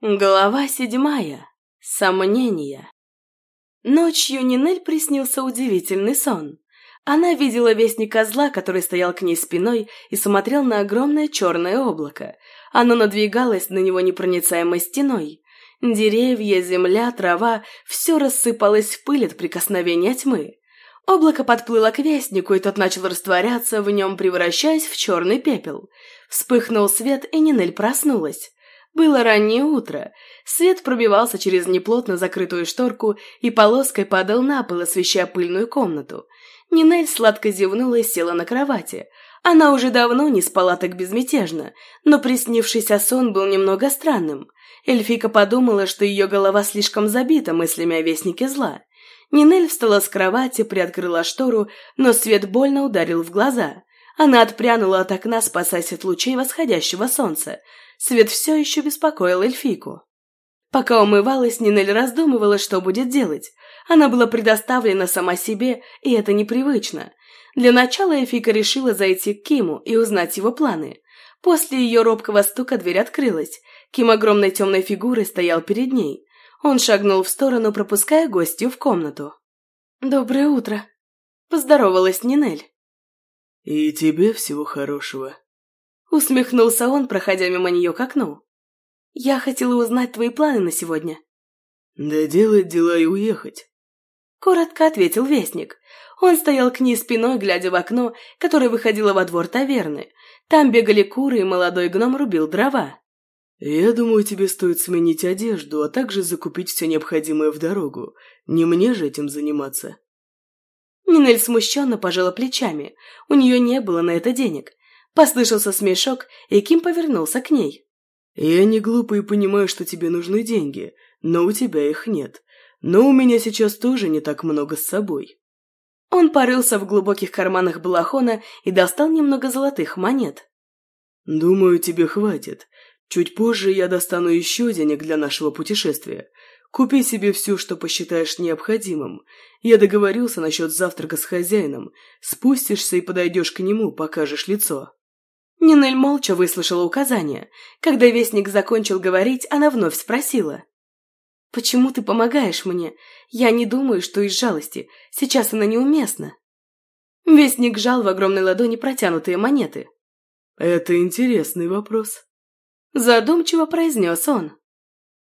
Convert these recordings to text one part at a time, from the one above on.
Глава седьмая. Сомнения. Ночью Нинель приснился удивительный сон. Она видела вестника зла, который стоял к ней спиной и смотрел на огромное черное облако. Оно надвигалось на него непроницаемой стеной. Деревья, земля, трава – все рассыпалось в пыль от прикосновения тьмы. Облако подплыло к вестнику, и тот начал растворяться в нем, превращаясь в черный пепел. Вспыхнул свет, и Нинель проснулась. Было раннее утро. Свет пробивался через неплотно закрытую шторку и полоской падал на пол, освещая пыльную комнату. Нинель сладко зевнула и села на кровати. Она уже давно не спала так безмятежно, но приснившийся сон был немного странным. Эльфика подумала, что ее голова слишком забита мыслями о Вестнике Зла. Нинель встала с кровати, приоткрыла штору, но свет больно ударил в глаза. Она отпрянула от окна, спасаясь от лучей восходящего солнца. Свет все еще беспокоил эльфику. Пока умывалась, Нинель раздумывала, что будет делать. Она была предоставлена сама себе, и это непривычно. Для начала эльфика решила зайти к Киму и узнать его планы. После ее робкого стука дверь открылась. Ким огромной темной фигурой стоял перед ней. Он шагнул в сторону, пропуская гостью в комнату. «Доброе утро», – поздоровалась Нинель. «И тебе всего хорошего», Усмехнулся он, проходя мимо нее к окну. «Я хотела узнать твои планы на сегодня». «Да делать дела и уехать». Коротко ответил Вестник. Он стоял к ней спиной, глядя в окно, которое выходило во двор таверны. Там бегали куры, и молодой гном рубил дрова. «Я думаю, тебе стоит сменить одежду, а также закупить все необходимое в дорогу. Не мне же этим заниматься». Нинель смущенно пожала плечами. У нее не было на это денег. Послышался смешок, и Ким повернулся к ней. «Я не глупый и понимаю, что тебе нужны деньги, но у тебя их нет. Но у меня сейчас тоже не так много с собой». Он порылся в глубоких карманах балахона и достал немного золотых монет. «Думаю, тебе хватит. Чуть позже я достану еще денег для нашего путешествия. Купи себе все, что посчитаешь необходимым. Я договорился насчет завтрака с хозяином. Спустишься и подойдешь к нему, покажешь лицо». Нинель молча выслушала указания. Когда Вестник закончил говорить, она вновь спросила. «Почему ты помогаешь мне? Я не думаю, что из жалости. Сейчас она неуместна». Вестник жал в огромной ладони протянутые монеты. «Это интересный вопрос», – задумчиво произнес он.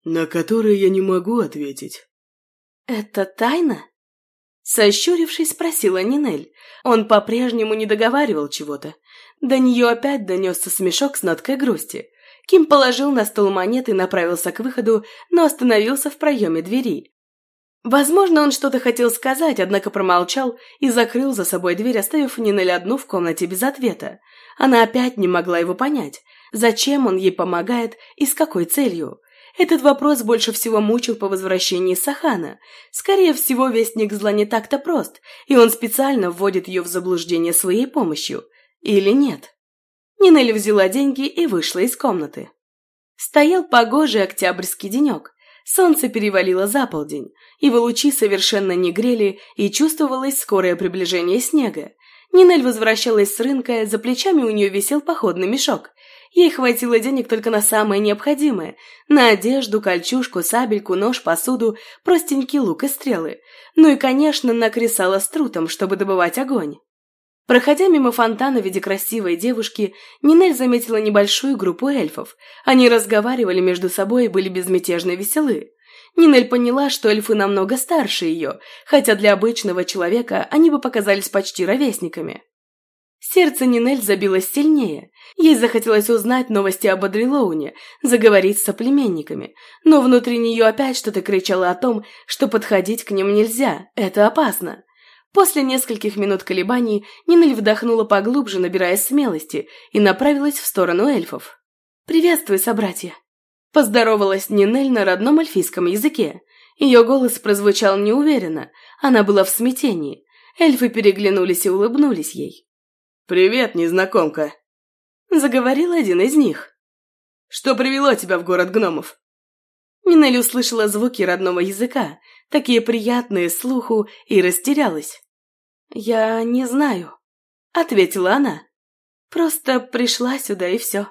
«На который я не могу ответить». «Это тайна?» Сощурившись, спросила Нинель. Он по-прежнему не договаривал чего-то. До нее опять донесся смешок с ноткой грусти. Ким положил на стол монеты и направился к выходу, но остановился в проеме двери. Возможно, он что-то хотел сказать, однако промолчал и закрыл за собой дверь, оставив Нинель одну в комнате без ответа. Она опять не могла его понять. Зачем он ей помогает и с какой целью? Этот вопрос больше всего мучил по возвращении Сахана. Скорее всего, вестник зла не так-то прост, и он специально вводит ее в заблуждение своей помощью. Или нет? Нинель взяла деньги и вышла из комнаты. Стоял погожий октябрьский денек. Солнце перевалило за полдень. Его лучи совершенно не грели, и чувствовалось скорое приближение снега. Нинель возвращалась с рынка, за плечами у нее висел походный мешок. Ей хватило денег только на самое необходимое – на одежду, кольчужку, сабельку, нож, посуду, простенький лук и стрелы. Ну и, конечно, на кресало с трутом, чтобы добывать огонь. Проходя мимо фонтана в виде красивой девушки, Нинель заметила небольшую группу эльфов. Они разговаривали между собой и были безмятежно веселы. Нинель поняла, что эльфы намного старше ее, хотя для обычного человека они бы показались почти ровесниками. Сердце Нинель забилось сильнее. Ей захотелось узнать новости об Адрилоуне, заговорить с соплеменниками, но внутри нее опять что-то кричало о том, что подходить к ним нельзя, это опасно. После нескольких минут колебаний Нинель вдохнула поглубже, набирая смелости, и направилась в сторону эльфов. «Приветствую, собратья!» Поздоровалась Нинель на родном эльфийском языке. Ее голос прозвучал неуверенно, она была в смятении. Эльфы переглянулись и улыбнулись ей. «Привет, незнакомка!» Заговорил один из них. «Что привело тебя в город гномов?» Нинель услышала звуки родного языка, такие приятные слуху, и растерялась. «Я не знаю», — ответила она. «Просто пришла сюда и все».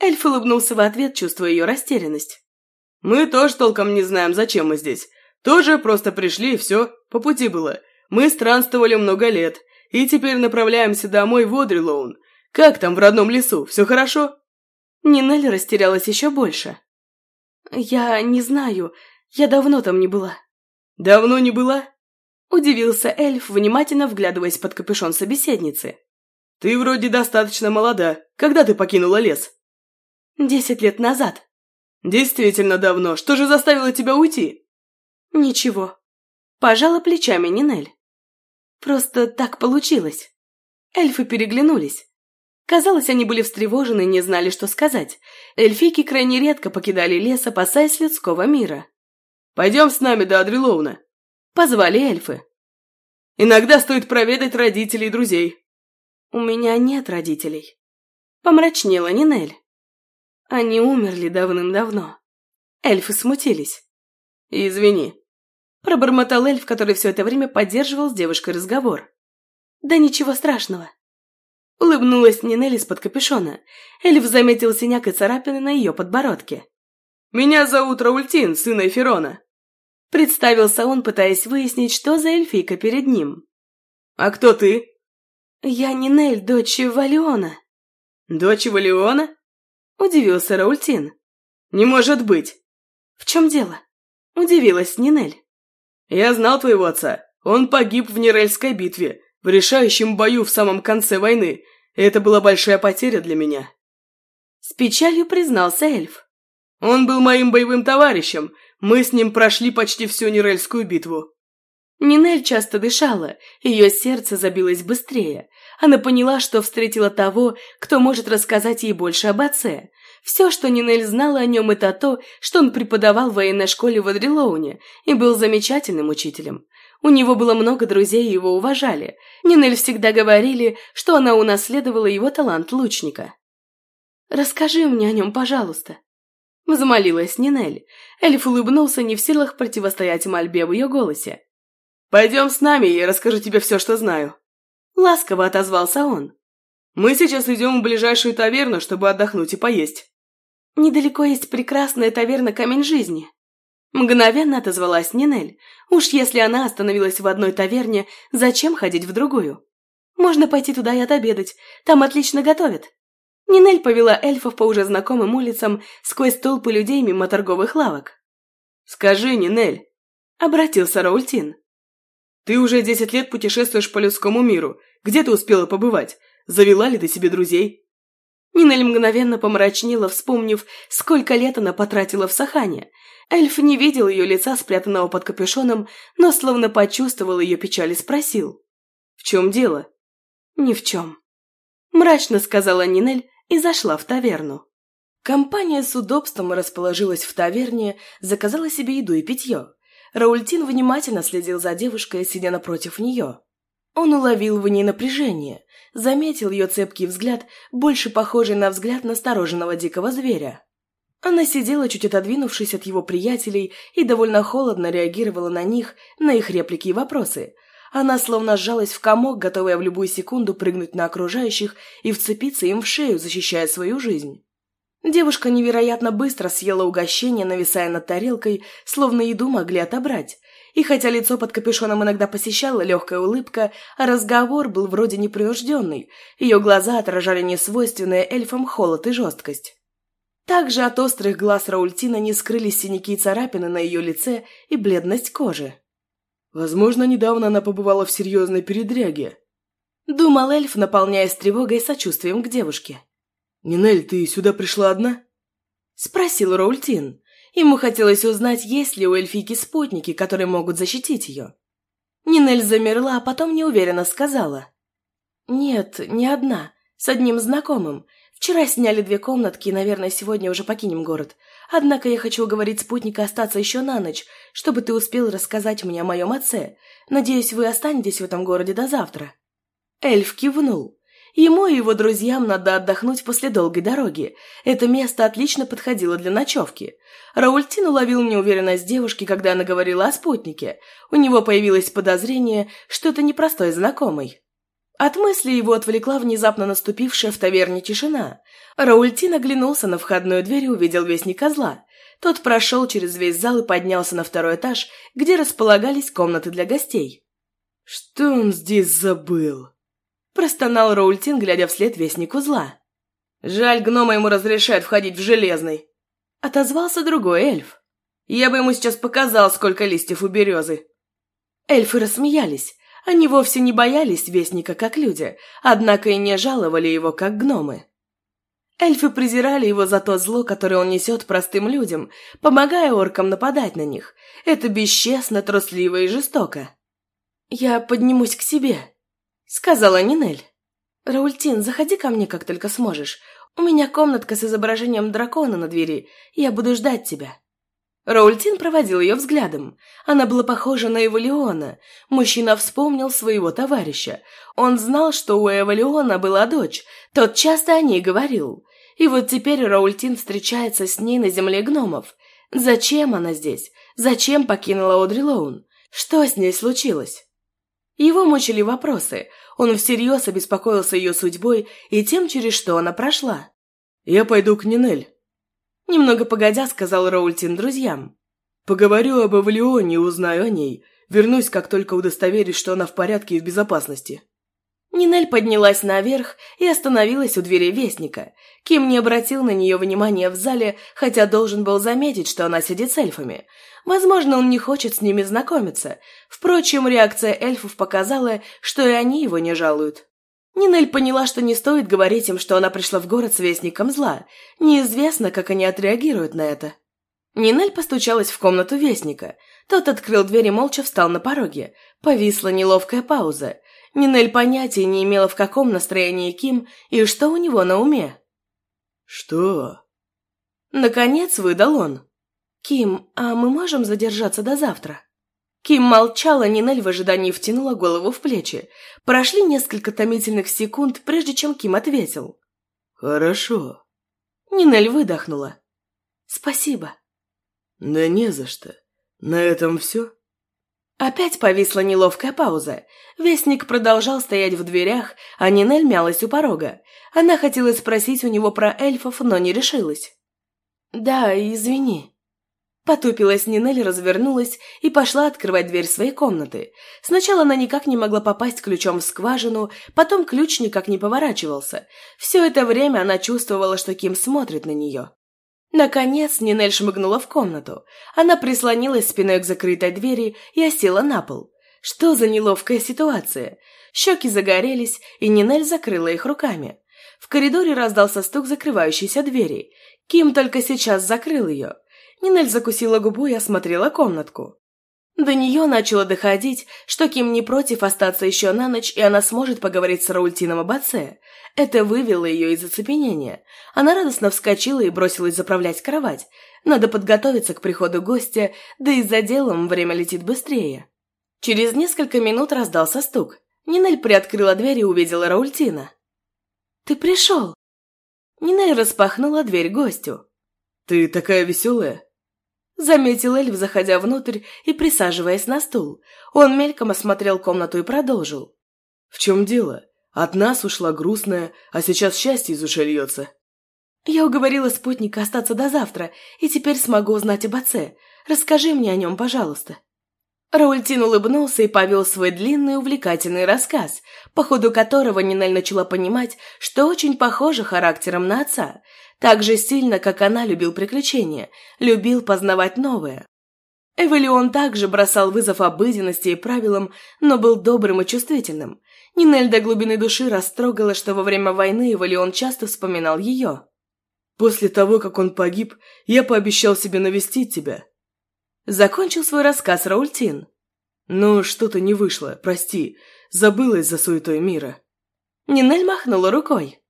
Эльф улыбнулся в ответ, чувствуя ее растерянность. Мы тоже толком не знаем, зачем мы здесь. Тоже просто пришли и все, по пути было. Мы странствовали много лет, и теперь направляемся домой в Одрилоун. Как там в родном лесу, все хорошо?» Нинель растерялась еще больше. «Я не знаю, я давно там не была». «Давно не была?» Удивился эльф, внимательно вглядываясь под капюшон собеседницы. «Ты вроде достаточно молода. Когда ты покинула лес?» «Десять лет назад». «Действительно давно. Что же заставило тебя уйти?» «Ничего». Пожала плечами Нинель. «Просто так получилось». Эльфы переглянулись. Казалось, они были встревожены и не знали, что сказать. Эльфийки крайне редко покидали лес, опасаясь людского мира. «Пойдем с нами до Адрилоуна», Позвали эльфы. Иногда стоит проведать родителей и друзей. У меня нет родителей. Помрачнела Нинель. Они умерли давным-давно. Эльфы смутились. «Извини», – пробормотал эльф, который все это время поддерживал с девушкой разговор. «Да ничего страшного». Улыбнулась Нинель из-под капюшона. Эльф заметил синяк и царапины на ее подбородке. «Меня зовут Раультин, сын Эфирона. Представился он, пытаясь выяснить, что за эльфийка перед ним. «А кто ты?» «Я Нинель, дочь Валиона». «Дочь Валиона?» Удивился Раультин. «Не может быть!» «В чем дело?» Удивилась Нинель. «Я знал твоего отца. Он погиб в Нерельской битве, в решающем бою в самом конце войны. Это была большая потеря для меня». С печалью признался эльф. «Он был моим боевым товарищем, мы с ним прошли почти всю Нерельскую битву». Нинель часто дышала, ее сердце забилось быстрее. Она поняла, что встретила того, кто может рассказать ей больше об отце. Все, что Нинель знала о нем, это то, что он преподавал в военной школе в Адрилоуне и был замечательным учителем. У него было много друзей и его уважали. Нинель всегда говорили, что она унаследовала его талант лучника. «Расскажи мне о нем, пожалуйста», Взмолилась Нинель. Эльф улыбнулся, не в силах противостоять мольбе в ее голосе. «Пойдем с нами, я расскажу тебе все, что знаю». Ласково отозвался он. «Мы сейчас идем в ближайшую таверну, чтобы отдохнуть и поесть». «Недалеко есть прекрасная таверна «Камень жизни». Мгновенно отозвалась Нинель. Уж если она остановилась в одной таверне, зачем ходить в другую? Можно пойти туда и отобедать, там отлично готовят. Нинель повела эльфов по уже знакомым улицам сквозь толпы людей мимо торговых лавок. «Скажи, Нинель», — обратился Раультин. «Ты уже десять лет путешествуешь по людскому миру. Где ты успела побывать? Завела ли ты себе друзей?» Нинель мгновенно помрачнела, вспомнив, сколько лет она потратила в Сахане. Эльф не видел ее лица, спрятанного под капюшоном, но словно почувствовал ее печаль и спросил. «В чем дело?» «Ни в чем», – мрачно сказала Нинель, и зашла в таверну. Компания с удобством расположилась в таверне, заказала себе еду и питье. Раультин внимательно следил за девушкой, сидя напротив нее. Он уловил в ней напряжение, заметил ее цепкий взгляд, больше похожий на взгляд настороженного дикого зверя. Она сидела, чуть отодвинувшись от его приятелей, и довольно холодно реагировала на них, на их реплики и вопросы, она словно сжалась в комок, готовая в любую секунду прыгнуть на окружающих и вцепиться им в шею, защищая свою жизнь. Девушка невероятно быстро съела угощение, нависая над тарелкой, словно еду могли отобрать. И хотя лицо под капюшоном иногда посещала легкая улыбка, а разговор был вроде непринужденный, ее глаза отражали несвойственные эльфам холод и жесткость. Также от острых глаз Раультина не скрылись синяки и царапины на ее лице и бледность кожи. Возможно, недавно она побывала в серьезной передряге. Думал эльф, наполняясь тревогой и сочувствием к девушке. «Нинель, ты сюда пришла одна?» Спросил Роультин. Ему хотелось узнать, есть ли у эльфийки спутники, которые могут защитить ее. Нинель замерла, а потом неуверенно сказала. «Нет, не одна. С одним знакомым. Вчера сняли две комнатки и, наверное, сегодня уже покинем город. Однако я хочу уговорить спутника остаться еще на ночь, чтобы ты успел рассказать мне о моем отце. Надеюсь, вы останетесь в этом городе до завтра». Эльф кивнул. Ему и его друзьям надо отдохнуть после долгой дороги. Это место отлично подходило для ночевки. Раультин уловил неуверенность девушки, когда она говорила о спутнике. У него появилось подозрение, что это непростой знакомый. От мысли его отвлекла внезапно наступившая в таверне тишина. Раультин оглянулся на входную дверь и увидел вестника зла. Тот прошел через весь зал и поднялся на второй этаж, где располагались комнаты для гостей. «Что он здесь забыл?» Простонал Роультин, глядя вслед вестнику зла. «Жаль, гнома ему разрешают входить в железный!» Отозвался другой эльф. «Я бы ему сейчас показал, сколько листьев у березы!» Эльфы рассмеялись. Они вовсе не боялись вестника, как люди, однако и не жаловали его, как гномы. Эльфы презирали его за то зло, которое он несет простым людям, помогая оркам нападать на них. Это бесчестно, трусливо и жестоко. «Я поднимусь к себе», — сказала Нинель. «Раультин, заходи ко мне, как только сможешь. У меня комнатка с изображением дракона на двери. Я буду ждать тебя». Раультин проводил ее взглядом. Она была похожа на Эволиона. Мужчина вспомнил своего товарища. Он знал, что у Эволиона была дочь. Тот часто о ней говорил. И вот теперь Раультин встречается с ней на земле гномов. Зачем она здесь? Зачем покинула Одри Лоун? Что с ней случилось? Его мучили вопросы. Он всерьез обеспокоился ее судьбой и тем, через что она прошла. «Я пойду к Нинель», Немного погодя, сказал Роультин друзьям. «Поговорю об Эвлионе узнаю о ней. Вернусь, как только удостоверюсь, что она в порядке и в безопасности». Нинель поднялась наверх и остановилась у двери Вестника. Ким не обратил на нее внимания в зале, хотя должен был заметить, что она сидит с эльфами. Возможно, он не хочет с ними знакомиться. Впрочем, реакция эльфов показала, что и они его не жалуют. Нинель поняла, что не стоит говорить им, что она пришла в город с вестником зла. Неизвестно, как они отреагируют на это. Нинель постучалась в комнату вестника. Тот открыл дверь и молча встал на пороге. Повисла неловкая пауза. Нинель понятия не имела, в каком настроении Ким и что у него на уме. «Что?» Наконец выдал он. «Ким, а мы можем задержаться до завтра?» Ким молчала, Нинель в ожидании втянула голову в плечи. Прошли несколько томительных секунд, прежде чем Ким ответил. «Хорошо». Нинель выдохнула. «Спасибо». «Да не за что. На этом все?» Опять повисла неловкая пауза. Вестник продолжал стоять в дверях, а Нинель мялась у порога. Она хотела спросить у него про эльфов, но не решилась. «Да, извини», Потупилась Нинель, развернулась и пошла открывать дверь своей комнаты. Сначала она никак не могла попасть ключом в скважину, потом ключ никак не поворачивался. Все это время она чувствовала, что Ким смотрит на нее. Наконец Нинель шмыгнула в комнату. Она прислонилась спиной к закрытой двери и осела на пол. Что за неловкая ситуация? Щеки загорелись, и Нинель закрыла их руками. В коридоре раздался стук закрывающейся двери. Ким только сейчас закрыл ее. Нинель закусила губу и осмотрела комнатку. До нее начало доходить, что Ким не против остаться еще на ночь, и она сможет поговорить с Раультином об отце. Это вывело ее из оцепенения. Она радостно вскочила и бросилась заправлять кровать. Надо подготовиться к приходу гостя, да и за делом время летит быстрее. Через несколько минут раздался стук. Нинель приоткрыла дверь и увидела Раультина. «Ты пришел!» Нинель распахнула дверь гостю. «Ты такая веселая!» Заметил эльф, заходя внутрь и присаживаясь на стул. Он мельком осмотрел комнату и продолжил. «В чем дело? От нас ушла грустная, а сейчас счастье из ушей льется». «Я уговорила спутника остаться до завтра, и теперь смогу узнать об отце. Расскажи мне о нем, пожалуйста». Раультин улыбнулся и повел свой длинный увлекательный рассказ, по ходу которого Нинель начала понимать, что очень похоже характером на отца, так же сильно, как она любил приключения, любил познавать новое. Эвелион также бросал вызов обыденности и правилам, но был добрым и чувствительным. Нинель до глубины души растрогала, что во время войны Эвелион часто вспоминал ее. «После того, как он погиб, я пообещал себе навестить тебя», Закончил свой рассказ Раультин. «Ну, что-то не вышло, прости. Забылась за суетой мира». Нинель махнула рукой.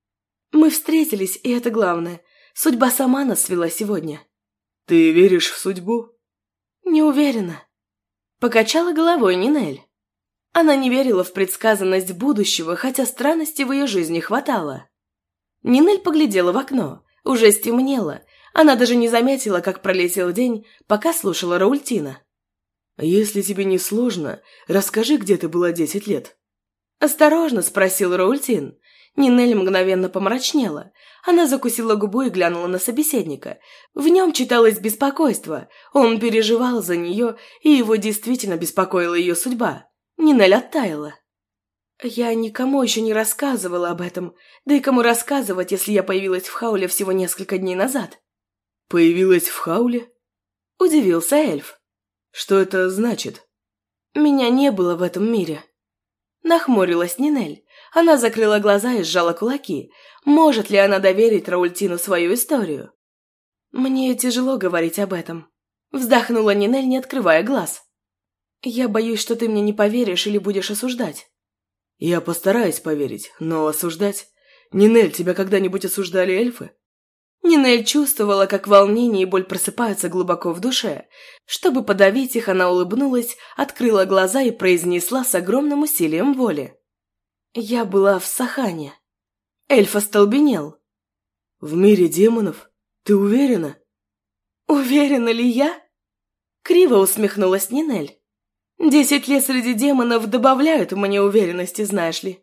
«Мы встретились, и это главное. Судьба сама нас свела сегодня». «Ты веришь в судьбу?» «Не уверена». Покачала головой Нинель. Она не верила в предсказанность будущего, хотя странностей в ее жизни хватало. Нинель поглядела в окно. Уже стемнело, она даже не заметила, как пролетел день, пока слушала Раультина. «Если тебе не сложно, расскажи, где ты была десять лет». Осторожно спросил Раультин. Нинель мгновенно помрачнела. Она закусила губу и глянула на собеседника. В нем читалось беспокойство. Он переживал за нее, и его действительно беспокоила ее судьба. Нинель оттаяла. Я никому еще не рассказывала об этом. Да и кому рассказывать, если я появилась в Хауле всего несколько дней назад? Появилась в Хауле? Удивился эльф. Что это значит? Меня не было в этом мире. Нахмурилась Нинель. Она закрыла глаза и сжала кулаки. Может ли она доверить Раультину свою историю? Мне тяжело говорить об этом. Вздохнула Нинель, не открывая глаз. Я боюсь, что ты мне не поверишь или будешь осуждать. Я постараюсь поверить, но осуждать... Нинель, тебя когда-нибудь осуждали эльфы? Нинель чувствовала, как волнение и боль просыпаются глубоко в душе. Чтобы подавить их, она улыбнулась, открыла глаза и произнесла с огромным усилием воли. «Я была в Сахане». Эльф остолбенел. «В мире демонов? Ты уверена?» «Уверена ли я?» Криво усмехнулась Нинель. «Десять лет среди демонов добавляют мне уверенности, знаешь ли».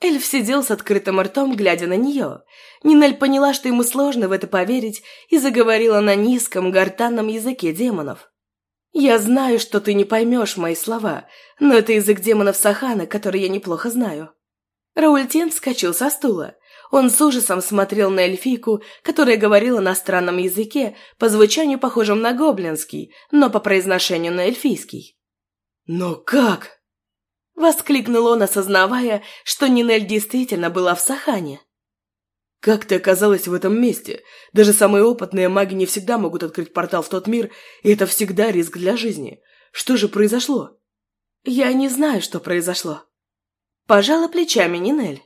Эльф сидел с открытым ртом, глядя на нее. Нинель поняла, что ему сложно в это поверить, и заговорила на низком, гортанном языке демонов. «Я знаю, что ты не поймешь мои слова, но это язык демонов Сахана, который я неплохо знаю». Раультен вскочил со стула. Он с ужасом смотрел на эльфийку, которая говорила на странном языке, по звучанию похожем на гоблинский, но по произношению на эльфийский. «Но как?» – воскликнул он, осознавая, что Нинель действительно была в Сахане. «Как ты оказалась в этом месте? Даже самые опытные маги не всегда могут открыть портал в тот мир, и это всегда риск для жизни. Что же произошло?» «Я не знаю, что произошло». Пожала плечами Нинель.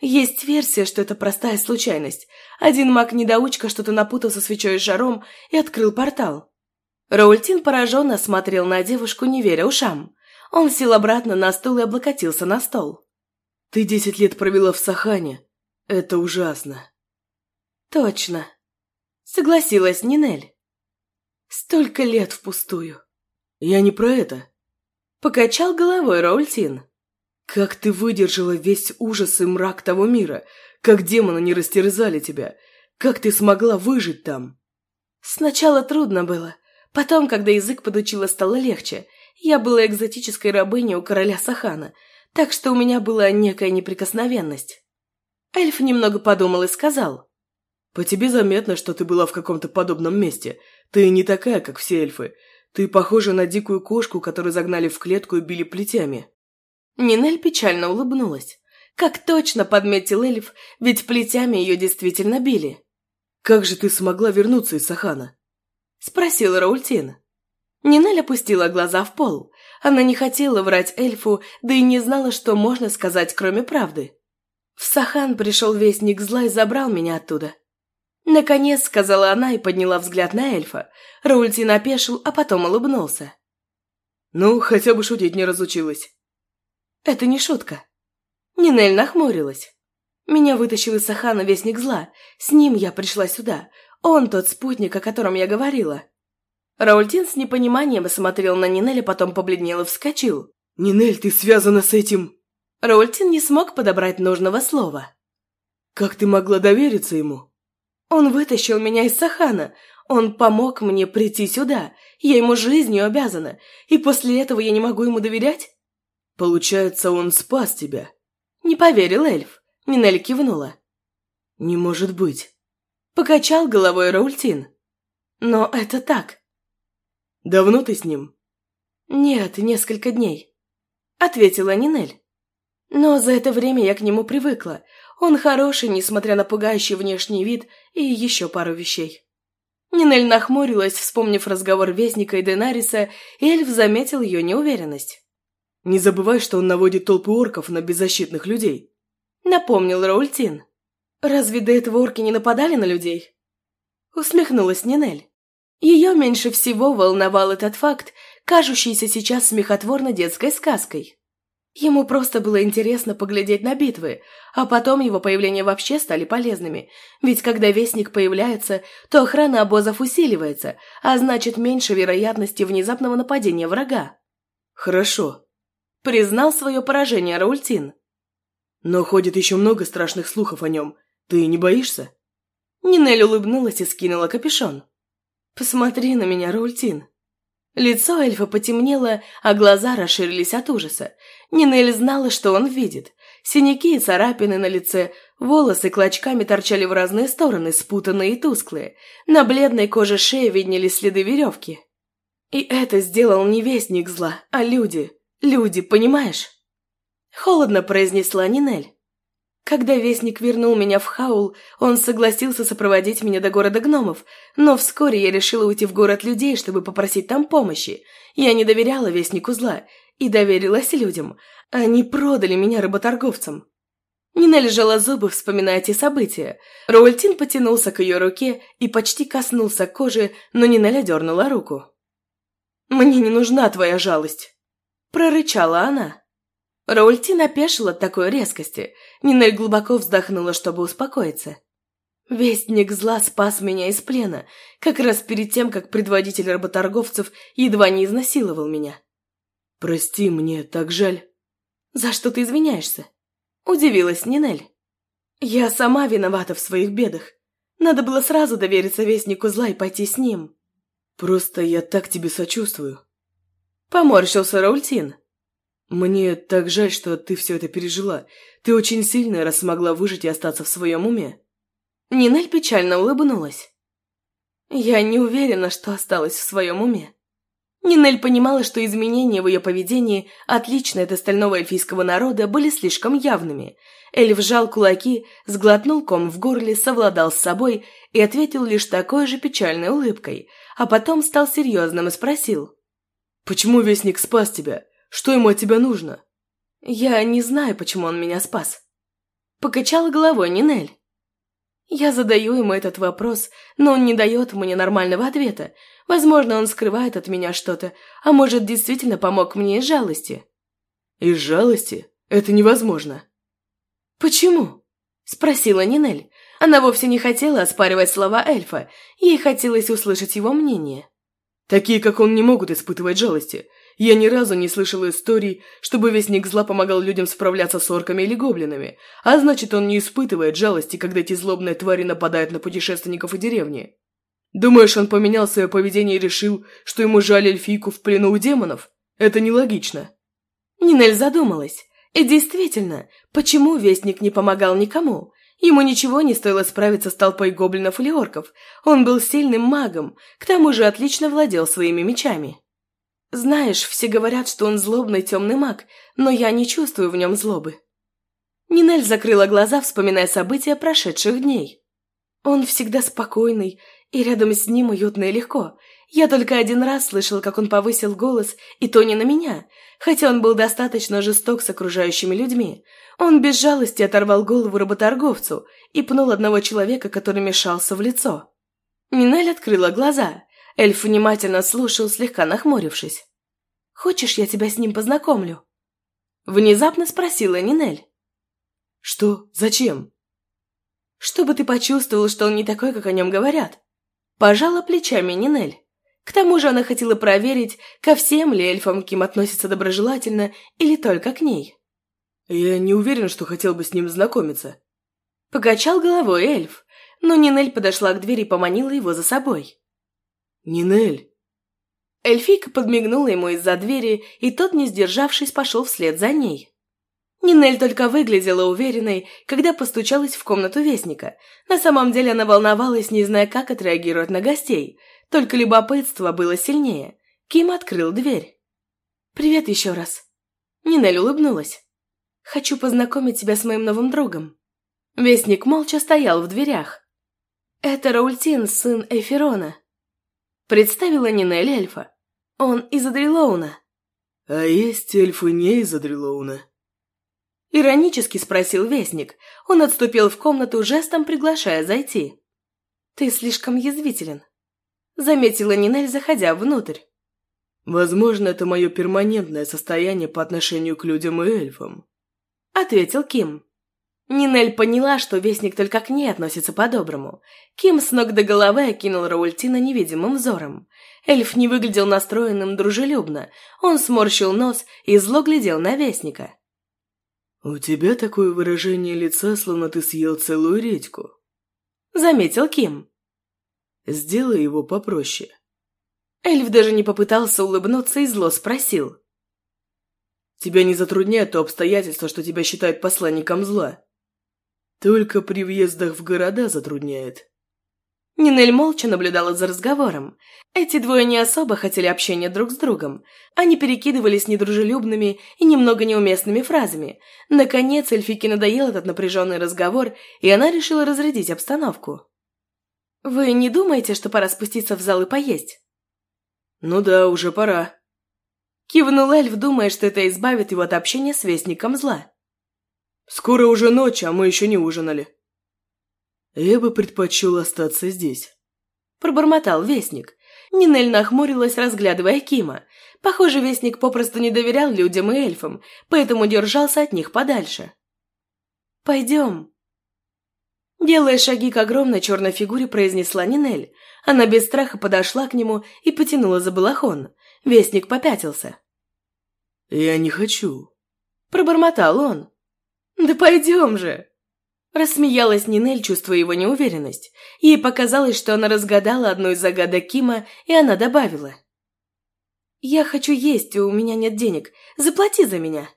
Есть версия, что это простая случайность. Один маг-недоучка что-то напутал со свечой и жаром и открыл портал. Раультин пораженно смотрел на девушку, не веря ушам. Он сел обратно на стул и облокотился на стол. «Ты десять лет провела в Сахане. Это ужасно». «Точно», — согласилась Нинель. «Столько лет впустую». «Я не про это». Покачал головой Раультин. «Как ты выдержала весь ужас и мрак того мира? Как демоны не растерзали тебя? Как ты смогла выжить там?» «Сначала трудно было. Потом, когда язык подучила, стало легче. Я была экзотической рабыней у короля Сахана, так что у меня была некая неприкосновенность». Эльф немного подумал и сказал. «По тебе заметно, что ты была в каком-то подобном месте. Ты не такая, как все эльфы. Ты похожа на дикую кошку, которую загнали в клетку и били плетями». Нинель печально улыбнулась. Как точно подметил эльф, ведь плетями ее действительно били. «Как же ты смогла вернуться из Сахана?» Спросил Раультин. Нинель опустила глаза в пол. Она не хотела врать эльфу, да и не знала, что можно сказать, кроме правды. В Сахан пришел вестник зла и забрал меня оттуда. Наконец, сказала она и подняла взгляд на эльфа. Раультин опешил, а потом улыбнулся. «Ну, хотя бы шутить не разучилась». Это не шутка. Нинель нахмурилась. Меня вытащил из Сахана Вестник Зла. С ним я пришла сюда. Он тот спутник, о котором я говорила. Раультин с непониманием смотрел на Нинель, а потом побледнел и вскочил. «Нинель, ты связана с этим...» Раультин не смог подобрать нужного слова. «Как ты могла довериться ему?» «Он вытащил меня из Сахана. Он помог мне прийти сюда. Я ему жизнью обязана. И после этого я не могу ему доверять?» Получается, он спас тебя?» Не поверил эльф. Минель кивнула. «Не может быть». Покачал головой Раультин. «Но это так». «Давно ты с ним?» «Нет, несколько дней», — ответила Нинель. «Но за это время я к нему привыкла. Он хороший, несмотря на пугающий внешний вид и еще пару вещей». Нинель нахмурилась, вспомнив разговор Вестника и Денариса, и эльф заметил ее неуверенность. Не забывай, что он наводит толпы орков на беззащитных людей. Напомнил Раультин. Разве до этого орки не нападали на людей? Усмехнулась Нинель. Ее меньше всего волновал этот факт, кажущийся сейчас смехотворно детской сказкой. Ему просто было интересно поглядеть на битвы, а потом его появления вообще стали полезными, ведь когда Вестник появляется, то охрана обозов усиливается, а значит меньше вероятности внезапного нападения врага. «Хорошо», Признал свое поражение Раультин. Но ходит еще много страшных слухов о нем. Ты не боишься?» Нинель улыбнулась и скинула капюшон. «Посмотри на меня, Раультин». Лицо эльфа потемнело, а глаза расширились от ужаса. Нинель знала, что он видит. Синяки и царапины на лице, волосы клочками торчали в разные стороны, спутанные и тусклые. На бледной коже шеи виднелись следы веревки. И это сделал не вестник зла, а люди. Люди, понимаешь? Холодно произнесла Нинель. Когда Вестник вернул меня в Хаул, он согласился сопроводить меня до города гномов, но вскоре я решила уйти в город людей, чтобы попросить там помощи. Я не доверяла Вестнику зла и доверилась людям. Они продали меня работорговцам. Нина лежала зубы, вспоминая те события. Роультин потянулся к ее руке и почти коснулся кожи, но Ниналя дернула руку. «Мне не нужна твоя жалость», – прорычала она. Раультин опешил от такой резкости. Нинель глубоко вздохнула, чтобы успокоиться. Вестник зла спас меня из плена, как раз перед тем, как предводитель работорговцев едва не изнасиловал меня. «Прости, мне так жаль». «За что ты извиняешься?» Удивилась Нинель. «Я сама виновата в своих бедах. Надо было сразу довериться Вестнику зла и пойти с ним». «Просто я так тебе сочувствую». Поморщился Раультин. «Мне так жаль, что ты все это пережила. Ты очень сильная, раз смогла выжить и остаться в своем уме». Нинель печально улыбнулась. «Я не уверена, что осталась в своем уме». Нинель понимала, что изменения в ее поведении, отличные от остального эльфийского народа, были слишком явными. Эльф сжал кулаки, сглотнул ком в горле, совладал с собой и ответил лишь такой же печальной улыбкой, а потом стал серьезным и спросил. «Почему Вестник спас тебя? Что ему от тебя нужно?» «Я не знаю, почему он меня спас». Покачала головой Нинель. Я задаю ему этот вопрос, но он не дает мне нормального ответа. Возможно, он скрывает от меня что-то, а может, действительно помог мне из жалости. Из жалости? Это невозможно. Почему? Спросила Нинель. Она вовсе не хотела оспаривать слова эльфа, ей хотелось услышать его мнение. Такие, как он, не могут испытывать жалости. Я ни разу не слышал историй, чтобы Вестник Зла помогал людям справляться с орками или гоблинами, а значит, он не испытывает жалости, когда эти злобные твари нападают на путешественников и деревни. Думаешь, он поменял свое поведение и решил, что ему жаль эльфийку в плену у демонов? Это нелогично. Нинель задумалась. И действительно, почему Вестник не помогал никому? Ему ничего не стоило справиться с толпой гоблинов или орков. Он был сильным магом, к тому же отлично владел своими мечами. Знаешь, все говорят, что он злобный темный маг, но я не чувствую в нем злобы. Нинель закрыла глаза, вспоминая события прошедших дней. Он всегда спокойный, и рядом с ним уютно и легко. Я только один раз слышал, как он повысил голос, и то не на меня, хотя он был достаточно жесток с окружающими людьми. Он без жалости оторвал голову работорговцу и пнул одного человека, который мешался в лицо. Нинель открыла глаза. Эльф внимательно слушал, слегка нахмурившись. «Хочешь, я тебя с ним познакомлю?» Внезапно спросила Нинель. «Что? Зачем?» «Чтобы ты почувствовал, что он не такой, как о нем говорят». Пожала плечами Нинель. К тому же она хотела проверить, ко всем ли эльфам Ким относится доброжелательно или только к ней. «Я не уверен, что хотел бы с ним знакомиться». Покачал головой эльф, но Нинель подошла к двери и поманила его за собой. «Нинель!» Эльфийка подмигнула ему из-за двери, и тот, не сдержавшись, пошел вслед за ней. Нинель только выглядела уверенной, когда постучалась в комнату Вестника. На самом деле она волновалась, не зная, как отреагировать на гостей. Только любопытство было сильнее. Ким открыл дверь. «Привет еще раз». Нинель улыбнулась. «Хочу познакомить тебя с моим новым другом». Вестник молча стоял в дверях. «Это Раультин, сын Эфирона», Представила Нинель эльфа. Он из Адрилоуна. А есть эльфы не из Адрилоуна? Иронически спросил Вестник. Он отступил в комнату, жестом приглашая зайти. Ты слишком язвителен. Заметила Нинель, заходя внутрь. Возможно, это мое перманентное состояние по отношению к людям и эльфам. Ответил Ким. Нинель поняла, что Вестник только к ней относится по-доброму. Ким с ног до головы окинул Раультина невидимым взором. Эльф не выглядел настроенным дружелюбно. Он сморщил нос и зло глядел на Вестника. «У тебя такое выражение лица, словно ты съел целую редьку», — заметил Ким. «Сделай его попроще». Эльф даже не попытался улыбнуться и зло спросил. «Тебя не затрудняет то обстоятельство, что тебя считают посланником зла?» «Только при въездах в города затрудняет». Нинель молча наблюдала за разговором. Эти двое не особо хотели общения друг с другом. Они перекидывались недружелюбными и немного неуместными фразами. Наконец, Эльфике надоел этот напряженный разговор, и она решила разрядить обстановку. «Вы не думаете, что пора спуститься в зал и поесть?» «Ну да, уже пора». Кивнул Эльф, думая, что это избавит его от общения с Вестником Зла. «Скоро уже ночь, а мы еще не ужинали». «Я бы предпочел остаться здесь», – пробормотал Вестник. Нинель нахмурилась, разглядывая Кима. Похоже, Вестник попросту не доверял людям и эльфам, поэтому держался от них подальше. «Пойдем». Делая шаги к огромной черной фигуре, произнесла Нинель. Она без страха подошла к нему и потянула за балахон. Вестник попятился. «Я не хочу», – пробормотал он. «Да пойдем же!» Рассмеялась Нинель, чувствуя его неуверенность. Ей показалось, что она разгадала одну из загадок Кима, и она добавила. «Я хочу есть, у меня нет денег. Заплати за меня».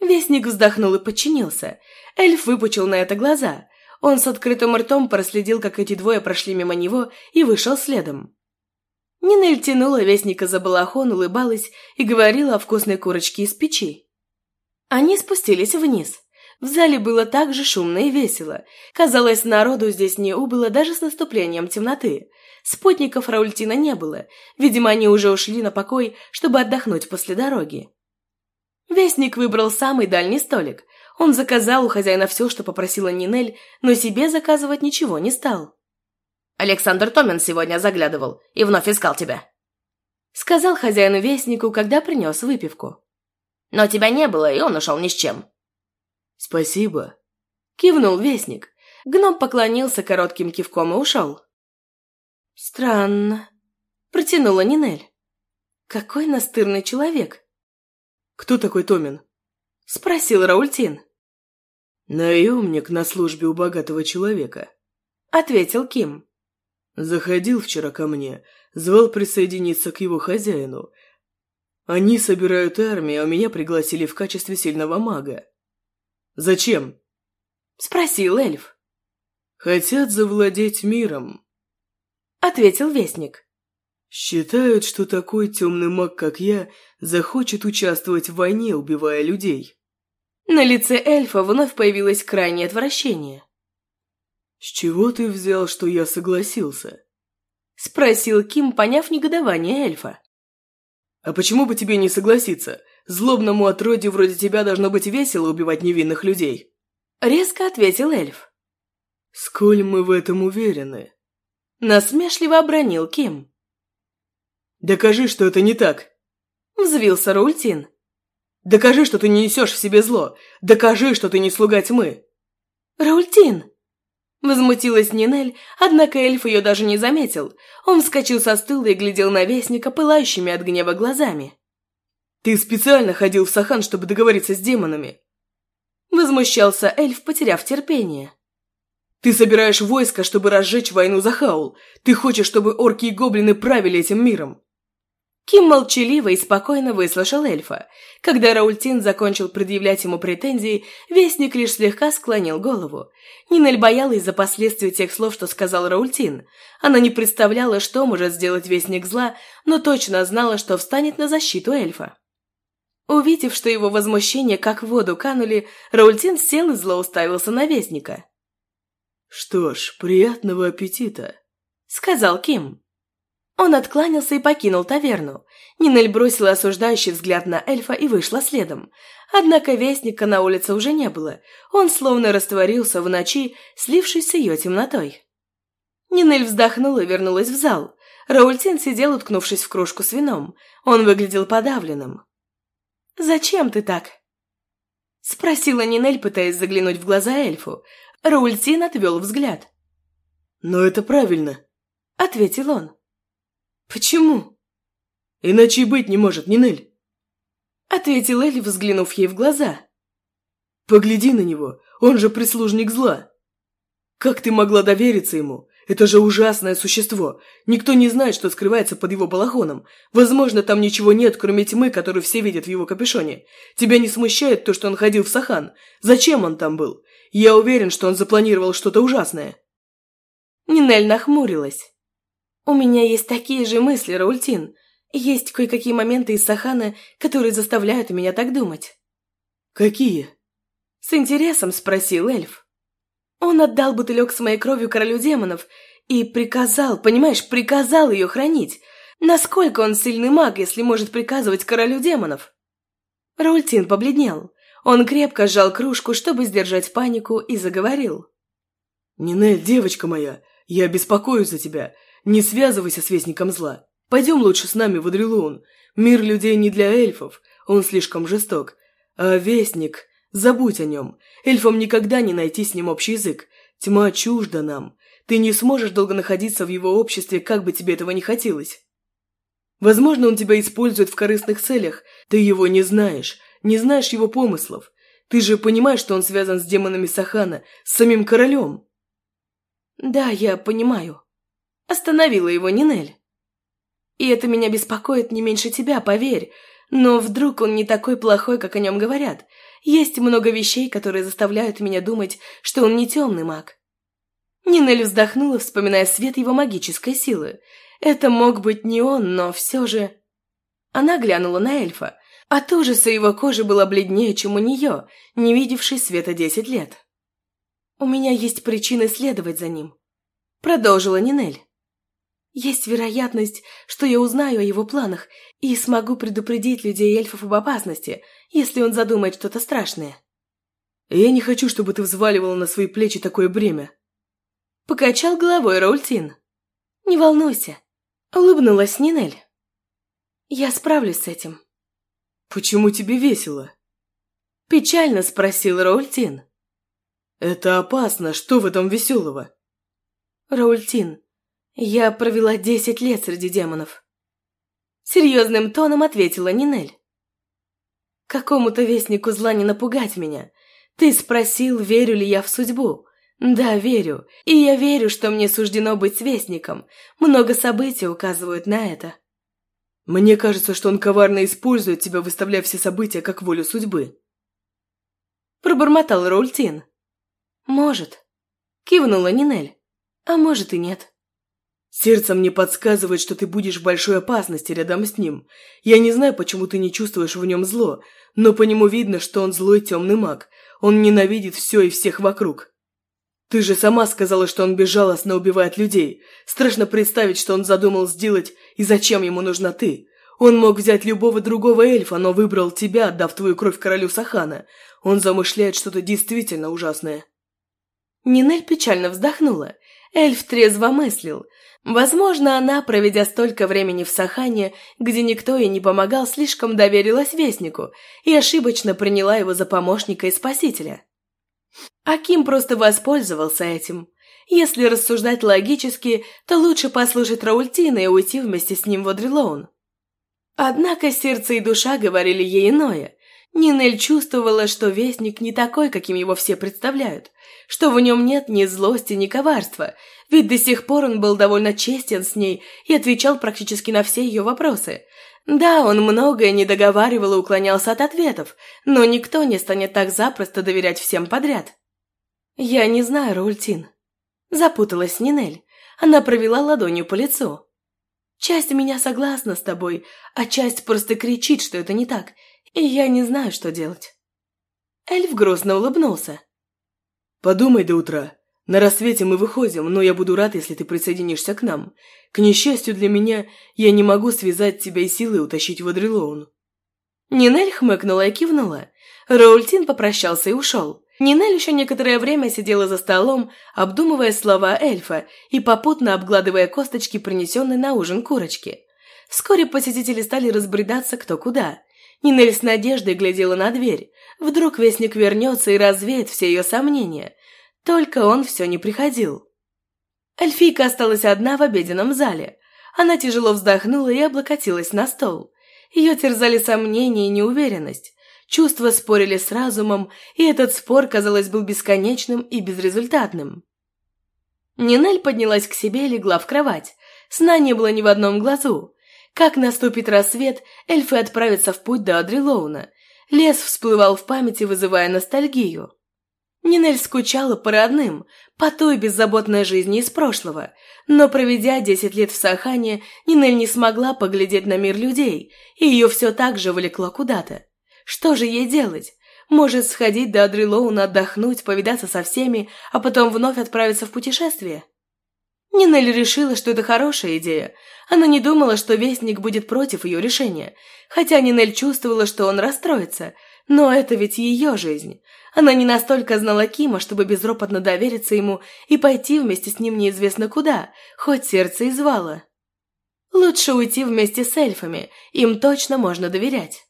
Вестник вздохнул и подчинился. Эльф выпучил на это глаза. Он с открытым ртом проследил, как эти двое прошли мимо него, и вышел следом. Нинель тянула Вестника за балахон, улыбалась и говорила о вкусной курочке из печи. Они спустились вниз. В зале было так же шумно и весело. Казалось, народу здесь не убыло даже с наступлением темноты. Спутников Раультина не было. Видимо, они уже ушли на покой, чтобы отдохнуть после дороги. Вестник выбрал самый дальний столик. Он заказал у хозяина все, что попросила Нинель, но себе заказывать ничего не стал. «Александр Томин сегодня заглядывал и вновь искал тебя», — сказал хозяину Вестнику, когда принес выпивку. «Но тебя не было, и он ушел ни с чем». «Спасибо», — кивнул вестник. Гном поклонился коротким кивком и ушел. «Странно», — протянула Нинель. «Какой настырный человек!» «Кто такой Томин?» — спросил Раультин. «Наемник на службе у богатого человека», — ответил Ким. «Заходил вчера ко мне, звал присоединиться к его хозяину. Они собирают армию, а меня пригласили в качестве сильного мага. «Зачем?» – спросил эльф. «Хотят завладеть миром», – ответил вестник. «Считают, что такой темный маг, как я, захочет участвовать в войне, убивая людей». На лице эльфа вновь появилось крайнее отвращение. «С чего ты взял, что я согласился?» – спросил Ким, поняв негодование эльфа. «А почему бы тебе не согласиться? Злобному отродью вроде тебя должно быть весело убивать невинных людей. Резко ответил эльф. Сколь мы в этом уверены? Насмешливо обронил Ким. Докажи, что это не так. Взвился Рультин. Докажи, что ты не несешь в себе зло. Докажи, что ты не слуга тьмы. Раультин! Возмутилась Нинель, однако эльф ее даже не заметил. Он вскочил со стула и глядел на Вестника пылающими от гнева глазами. Ты специально ходил в Сахан, чтобы договориться с демонами. Возмущался эльф, потеряв терпение. Ты собираешь войско, чтобы разжечь войну за Хаул. Ты хочешь, чтобы орки и гоблины правили этим миром. Ким молчаливо и спокойно выслушал эльфа. Когда Раультин закончил предъявлять ему претензии, Вестник лишь слегка склонил голову. Нинель боялась за последствия тех слов, что сказал Раультин. Она не представляла, что может сделать Вестник зла, но точно знала, что встанет на защиту эльфа. Увидев, что его возмущение как в воду канули, Раультин сел и зло уставился на Вестника. «Что ж, приятного аппетита», — сказал Ким. Он откланялся и покинул таверну. Нинель бросила осуждающий взгляд на эльфа и вышла следом. Однако Вестника на улице уже не было. Он словно растворился в ночи, слившись с ее темнотой. Нинель вздохнула и вернулась в зал. Раультин сидел, уткнувшись в кружку с вином. Он выглядел подавленным. «Зачем ты так?» Спросила Нинель, пытаясь заглянуть в глаза эльфу. Раультин отвел взгляд. «Но это правильно», — ответил он. «Почему?» «Иначе и быть не может, Нинель», — ответил эльф, взглянув ей в глаза. Погляди на него, он же прислужник зла. Как ты могла довериться ему? Это же ужасное существо. Никто не знает, что скрывается под его балахоном. Возможно, там ничего нет, кроме тьмы, которую все видят в его капюшоне. Тебя не смущает то, что он ходил в Сахан? Зачем он там был? Я уверен, что он запланировал что-то ужасное». Нинель нахмурилась. «У меня есть такие же мысли, Раультин. Есть кое-какие моменты из Сахана, которые заставляют меня так думать». «Какие?» С интересом спросил эльф. Он отдал бутылек с моей кровью королю демонов и приказал, понимаешь, приказал ее хранить. Насколько он сильный маг, если может приказывать королю демонов? Раультин побледнел. Он крепко сжал кружку, чтобы сдержать панику, и заговорил. «Нинель, девочка моя, я беспокоюсь за тебя. Не связывайся с Вестником Зла. Пойдем лучше с нами в Адрилун. Мир людей не для эльфов, он слишком жесток. А Вестник, забудь о нем. Эльфам никогда не найти с ним общий язык. Тьма чужда нам. Ты не сможешь долго находиться в его обществе, как бы тебе этого не хотелось. Возможно, он тебя использует в корыстных целях. Ты его не знаешь, не знаешь его помыслов. Ты же понимаешь, что он связан с демонами Сахана, с самим королем. Да, я понимаю. Остановила его Нинель. И это меня беспокоит не меньше тебя, поверь. Но вдруг он не такой плохой, как о нем говорят. Есть много вещей, которые заставляют меня думать, что он не темный маг. Нинель вздохнула, вспоминая свет его магической силы. Это мог быть не он, но все же... Она глянула на эльфа. От ужаса его кожа была бледнее, чем у нее, не видевшей света десять лет. «У меня есть причины следовать за ним», — продолжила Нинель. «Есть вероятность, что я узнаю о его планах и смогу предупредить людей эльфов об опасности, если он задумает что-то страшное. Я не хочу, чтобы ты взваливала на свои плечи такое бремя. Покачал головой Раультин. Не волнуйся. Улыбнулась Нинель. Я справлюсь с этим. Почему тебе весело? Печально спросил Раультин. Это опасно, что в этом веселого? Раультин, я провела десять лет среди демонов. Серьезным тоном ответила Нинель. Какому-то вестнику зла не напугать меня. Ты спросил, верю ли я в судьбу. Да, верю. И я верю, что мне суждено быть вестником. Много событий указывают на это. Мне кажется, что он коварно использует тебя, выставляя все события как волю судьбы. Пробормотал Раультин. Может. Кивнула Нинель. А может и нет. Сердце мне подсказывает, что ты будешь в большой опасности рядом с ним. Я не знаю, почему ты не чувствуешь в нем зло, но по нему видно, что он злой темный маг. Он ненавидит все и всех вокруг. Ты же сама сказала, что он безжалостно убивает людей. Страшно представить, что он задумал сделать и зачем ему нужна ты. Он мог взять любого другого эльфа, но выбрал тебя, отдав твою кровь королю Сахана. Он замышляет что-то действительно ужасное. Нинель печально вздохнула. Эльф трезво мыслил. Возможно, она, проведя столько времени в Сахане, где никто ей не помогал, слишком доверилась Вестнику и ошибочно приняла его за помощника и спасителя. Аким просто воспользовался этим. Если рассуждать логически, то лучше послушать Раультина и уйти вместе с ним в Одрилоун. Однако сердце и душа говорили ей иное. Нинель чувствовала, что Вестник не такой, каким его все представляют, что в нем нет ни злости, ни коварства, ведь до сих пор он был довольно честен с ней и отвечал практически на все ее вопросы. Да, он многое не договаривал и уклонялся от ответов, но никто не станет так запросто доверять всем подряд. «Я не знаю, Раультин». Запуталась Нинель. Она провела ладонью по лицу. «Часть меня согласна с тобой, а часть просто кричит, что это не так, и я не знаю, что делать». Эльф грустно улыбнулся. «Подумай до утра. На рассвете мы выходим, но я буду рад, если ты присоединишься к нам. К несчастью для меня, я не могу связать тебя и силой утащить в Адрилоун». Нинель хмыкнула и кивнула. Раультин попрощался и ушел. Нинель еще некоторое время сидела за столом, обдумывая слова эльфа и попутно обгладывая косточки, принесенные на ужин курочки. Вскоре посетители стали разбредаться кто куда. Нинель с надеждой глядела на дверь. Вдруг вестник вернется и развеет все ее сомнения. Только он все не приходил. Эльфийка осталась одна в обеденном зале. Она тяжело вздохнула и облокотилась на стол. Ее терзали сомнения и неуверенность. Чувства спорили с разумом, и этот спор, казалось, был бесконечным и безрезультатным. Нинель поднялась к себе и легла в кровать. Сна не было ни в одном глазу. Как наступит рассвет, эльфы отправятся в путь до Адрилоуна. Лес всплывал в памяти, вызывая ностальгию. Нинель скучала по родным, по той беззаботной жизни из прошлого, но проведя десять лет в Сахане, Нинель не смогла поглядеть на мир людей, и ее все так же влекло куда-то. Что же ей делать? Может, сходить до Адрилоуна отдохнуть, повидаться со всеми, а потом вновь отправиться в путешествие? Нинель решила, что это хорошая идея. Она не думала, что Вестник будет против ее решения, хотя Нинель чувствовала, что он расстроится, но это ведь ее жизнь. Она не настолько знала Кима, чтобы безропотно довериться ему и пойти вместе с ним неизвестно куда, хоть сердце и звало. Лучше уйти вместе с эльфами, им точно можно доверять.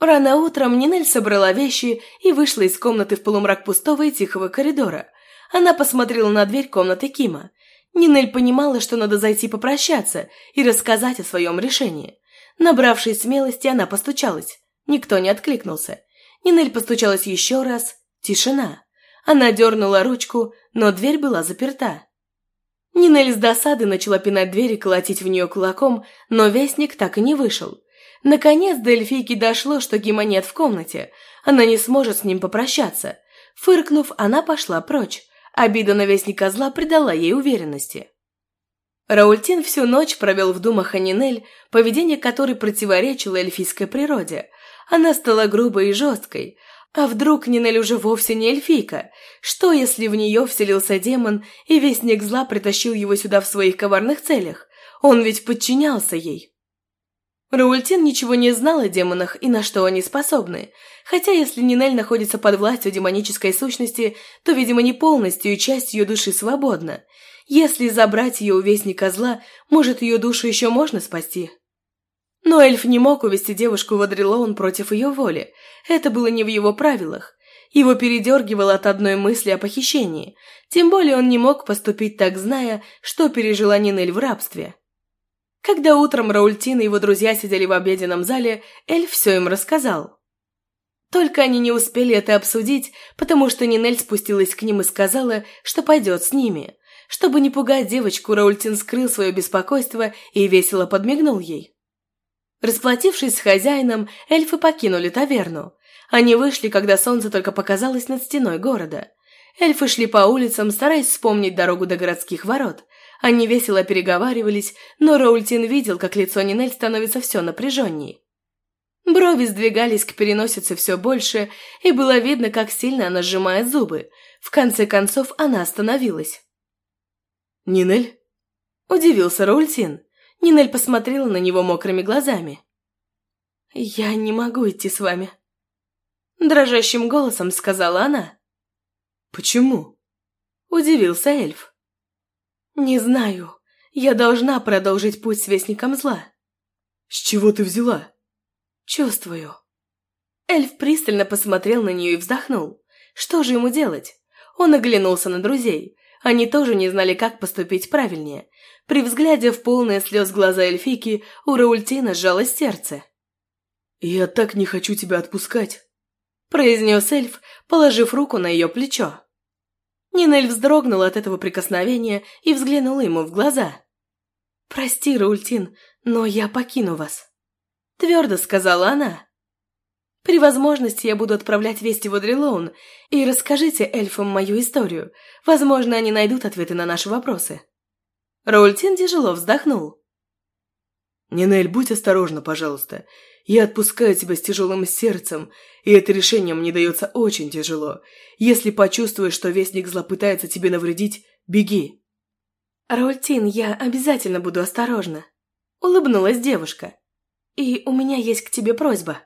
Рано утром Нинель собрала вещи и вышла из комнаты в полумрак пустого и тихого коридора. Она посмотрела на дверь комнаты Кима. Нинель понимала, что надо зайти попрощаться и рассказать о своем решении. Набравшись смелости, она постучалась. Никто не откликнулся. Нинель постучалась еще раз. Тишина. Она дернула ручку, но дверь была заперта. Нинель с досады начала пинать дверь и колотить в нее кулаком, но вестник так и не вышел. Наконец до эльфийки дошло, что Гима нет в комнате. Она не сможет с ним попрощаться. Фыркнув, она пошла прочь. Обида на вестника зла придала ей уверенности. Раультин всю ночь провел в думах о Нинель, поведение которой противоречило эльфийской природе. Она стала грубой и жесткой. А вдруг Нинель уже вовсе не эльфийка? Что, если в нее вселился демон, и вестник зла притащил его сюда в своих коварных целях? Он ведь подчинялся ей. Раультин ничего не знал о демонах и на что они способны, хотя если Нинель находится под властью демонической сущности, то, видимо, не полностью и часть ее души свободна. Если забрать ее у Вестника Зла, может, ее душу еще можно спасти. Но эльф не мог увести девушку в Адрилоун против ее воли, это было не в его правилах. Его передергивало от одной мысли о похищении, тем более он не мог поступить так, зная, что пережила Нинель в рабстве. Когда утром Раультин и его друзья сидели в обеденном зале, эльф все им рассказал. Только они не успели это обсудить, потому что Нинель спустилась к ним и сказала, что пойдет с ними. Чтобы не пугать девочку, Раультин скрыл свое беспокойство и весело подмигнул ей. Расплатившись с хозяином, эльфы покинули таверну. Они вышли, когда солнце только показалось над стеной города. Эльфы шли по улицам, стараясь вспомнить дорогу до городских ворот. Они весело переговаривались, но Роультин видел, как лицо Нинель становится все напряженней. Брови сдвигались к переносице все больше, и было видно, как сильно она сжимает зубы. В конце концов, она остановилась. «Нинель?» – удивился Роультин. Нинель посмотрела на него мокрыми глазами. «Я не могу идти с вами», – дрожащим голосом сказала она. «Почему?» – удивился эльф. «Не знаю. Я должна продолжить путь с Вестником Зла». «С чего ты взяла?» «Чувствую». Эльф пристально посмотрел на нее и вздохнул. Что же ему делать? Он оглянулся на друзей. Они тоже не знали, как поступить правильнее. При взгляде в полные слез глаза эльфики у Раультина сжалось сердце. «Я так не хочу тебя отпускать», – произнес эльф, положив руку на ее плечо. Нинель вздрогнула от этого прикосновения и взглянула ему в глаза. «Прости, Раультин, но я покину вас», – твердо сказала она. «При возможности я буду отправлять вести в Одрилоун, и расскажите эльфам мою историю. Возможно, они найдут ответы на наши вопросы». Раультин тяжело вздохнул. «Нинель, будь осторожна, пожалуйста. Я отпускаю тебя с тяжелым сердцем, и это решение мне дается очень тяжело. Если почувствуешь, что Вестник Зла пытается тебе навредить, беги». «Раультин, я обязательно буду осторожна», — улыбнулась девушка. «И у меня есть к тебе просьба».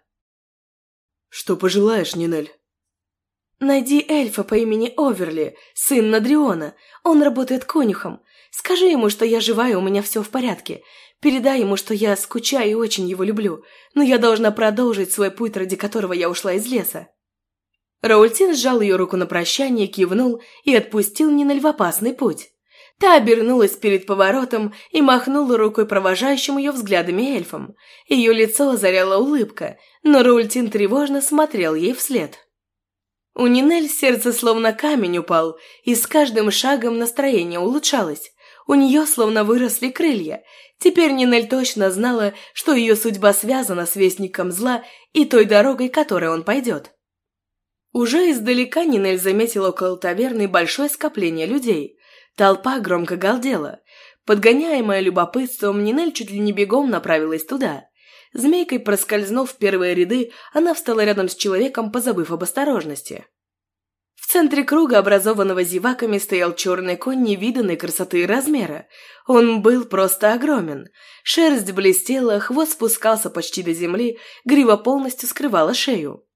«Что пожелаешь, Нинель?» «Найди эльфа по имени Оверли, сын Надриона. Он работает конюхом. Скажи ему, что я жива и у меня все в порядке. Передай ему, что я скучаю и очень его люблю, но я должна продолжить свой путь, ради которого я ушла из леса». Раультин сжал ее руку на прощание, кивнул и отпустил в опасный путь. Та обернулась перед поворотом и махнула рукой провожающим ее взглядами эльфом. Ее лицо озаряла улыбка, но Раультин тревожно смотрел ей вслед. У Нинель сердце словно камень упал, и с каждым шагом настроение улучшалось. У нее словно выросли крылья. Теперь Нинель точно знала, что ее судьба связана с Вестником Зла и той дорогой, которой он пойдет. Уже издалека Нинель заметила около таверны большое скопление людей. Толпа громко галдела. Подгоняемая любопытством, Нинель чуть ли не бегом направилась туда. Змейкой проскользнув в первые ряды, она встала рядом с человеком, позабыв об осторожности. В центре круга, образованного зеваками, стоял черный конь невиданной красоты и размера. Он был просто огромен. Шерсть блестела, хвост спускался почти до земли, грива полностью скрывала шею.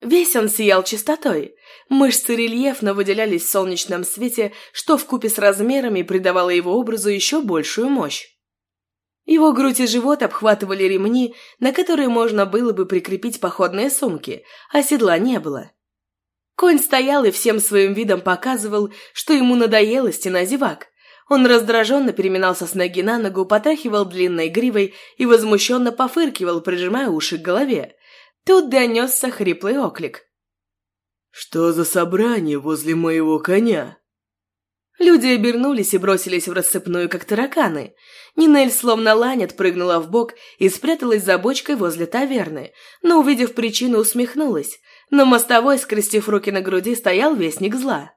Весь он сиял чистотой. Мышцы рельефно выделялись в солнечном свете, что вкупе с размерами придавало его образу еще большую мощь. Его грудь и живот обхватывали ремни, на которые можно было бы прикрепить походные сумки, а седла не было. Конь стоял и всем своим видом показывал, что ему надоело стена зевак. Он раздраженно переминался с ноги на ногу, потряхивал длинной гривой и возмущенно пофыркивал, прижимая уши к голове. Тут донесся хриплый оклик. «Что за собрание возле моего коня?» Люди обернулись и бросились в рассыпную, как тараканы. Нинель словно лань отпрыгнула в бок и спряталась за бочкой возле таверны, но, увидев причину, усмехнулась. На мостовой, скрестив руки на груди, стоял вестник зла.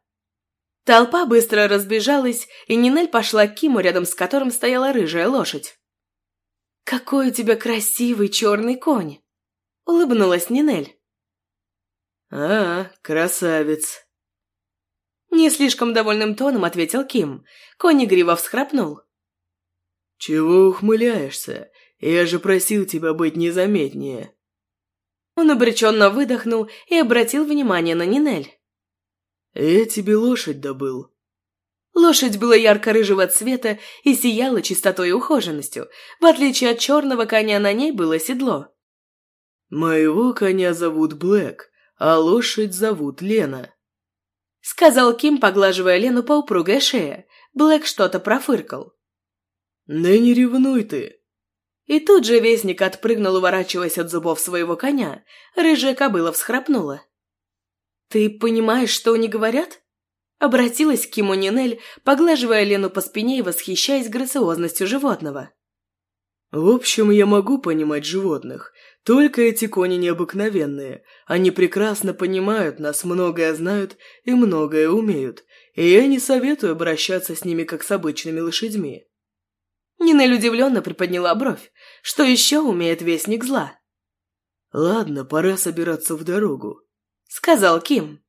Толпа быстро разбежалась, и Нинель пошла к Киму, рядом с которым стояла рыжая лошадь. «Какой у тебя красивый черный конь!» — улыбнулась Нинель. «А, красавец!» Не слишком довольным тоном ответил Ким. Конь игриво всхрапнул. «Чего ухмыляешься? Я же просил тебя быть незаметнее». Он обреченно выдохнул и обратил внимание на Нинель. «Я тебе лошадь добыл». Лошадь была ярко-рыжего цвета и сияла чистотой и ухоженностью. В отличие от черного коня, на ней было седло. «Моего коня зовут Блэк, а лошадь зовут Лена», — сказал Ким, поглаживая Лену по упругой шее. Блэк что-то профыркал. «Да не ревнуй ты!» И тут же вестник отпрыгнул, уворачиваясь от зубов своего коня. Рыжая кобыла всхрапнула. «Ты понимаешь, что они говорят?» Обратилась к Киму Нинель, поглаживая Лену по спине и восхищаясь грациозностью животного. «В общем, я могу понимать животных, только эти кони необыкновенные. Они прекрасно понимают нас, многое знают и многое умеют, и я не советую обращаться с ними как с обычными лошадьми. Нинель удивленно приподняла бровь. Что еще умеет Вестник Зла? «Ладно, пора собираться в дорогу», — сказал Ким.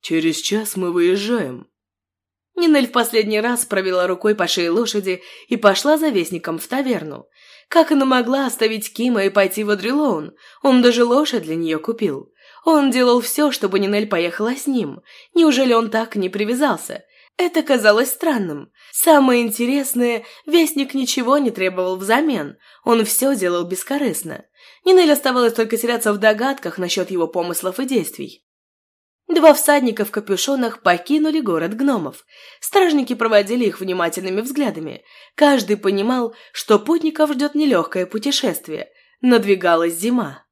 «Через час мы выезжаем». Нинель в последний раз провела рукой по шее лошади и пошла за Вестником в таверну. Как она могла оставить Кима и пойти в Адрилоун? Он даже лошадь для нее купил. Он делал все, чтобы Нинель поехала с ним. Неужели он так не привязался? Это казалось странным. Самое интересное, Вестник ничего не требовал взамен. Он все делал бескорыстно. Нинель оставалось только теряться в догадках насчет его помыслов и действий. Два всадника в капюшонах покинули город гномов. Стражники проводили их внимательными взглядами. Каждый понимал, что путников ждет нелегкое путешествие. Надвигалась зима.